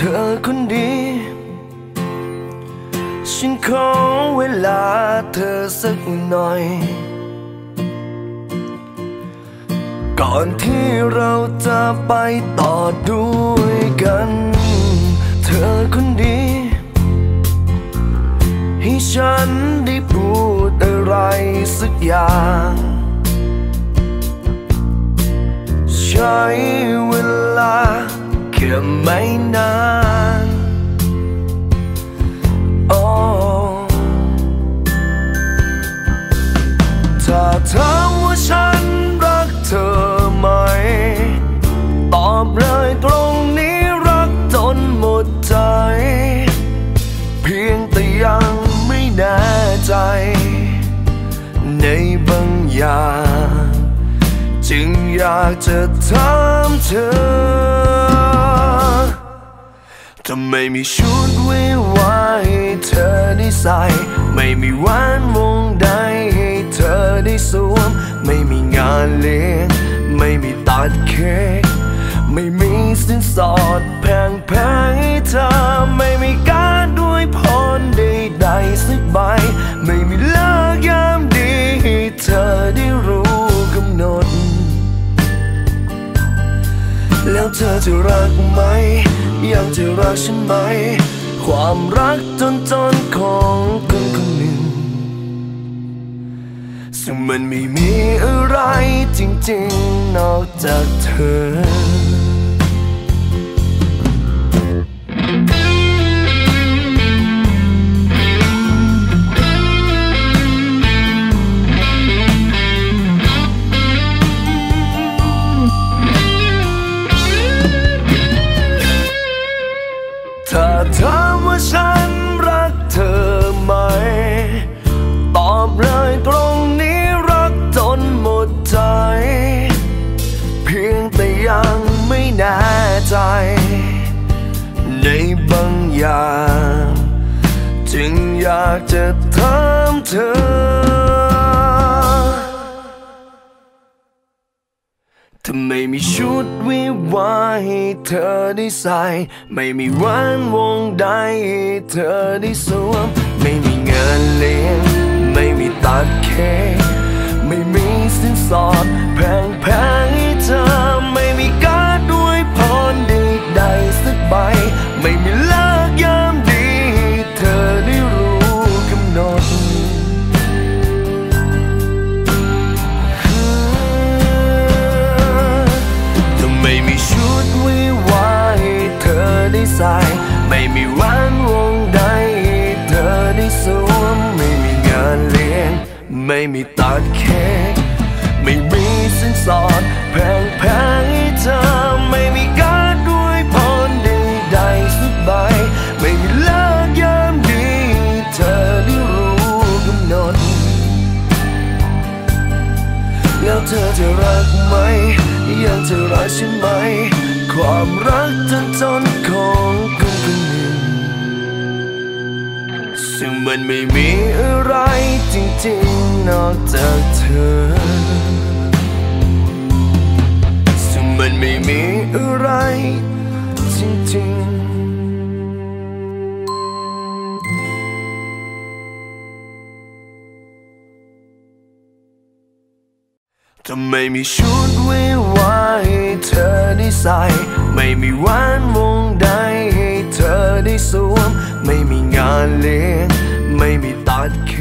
เธอคนดีฉันขอเวลาเธอสักหน่อย ก่อนที่เราจะไปต่อด้วยกัน เธอคนดี ให้ฉันได้พูดอะไรสักอย่าง ใช้เวลาแค่ไม่นานากจะถามเธอทำไม่มีชุดวิวาให้เธอได้ใส่ ไม่มีแหวนวงใดให้เธอได้สวม ไม่มีงานเลี้ยง ไม่มีตัดเค้ก ไม่มีสินสอดแพงแพง เธอจะรักไหม ยังจะรักฉันไหม ความรักจนจนของคนคนหนึ่ง ซึ่งมันไม่มีอะไรจริงๆ นอกจากเธอ แน่ใจ ในบางอย่าง จึงอยากจะถามเธอถ้าไม่มีชุดวิวาให้เธอได้ใส่ ไม่มีแหวนวงใดให้เธอได้สวม ไม่มีเงินเลี้ยง ไม่มีตัดเค้ก ใส่ ไม่มีแหวนวงใดเธอได้สวมไม่มีงานเลี้ยง ไม่มีตัดเค้กไม่มีสินสอดแพงแพงให้เธอไม่มีการด้วยพรใดๆสักใบ ไม่มีเลิกยามดีเธอได้รู้กำหนด แล้วเธอจะรักไหมยังจะรักฉันไหม ความรักจนจนของคนคนหนึ่ง ซึ่งมันไม่มีอะไรจริงๆนอกจากเธอ ซึ่งมันไม่มีอะไรจริงๆจะไม่มีชุดวิวาให้เธอ ใส่ไม่มีแหวนวงใดให้เธอได้สวม ไม่มีงานเลี้ยง ไม่มีตัดแค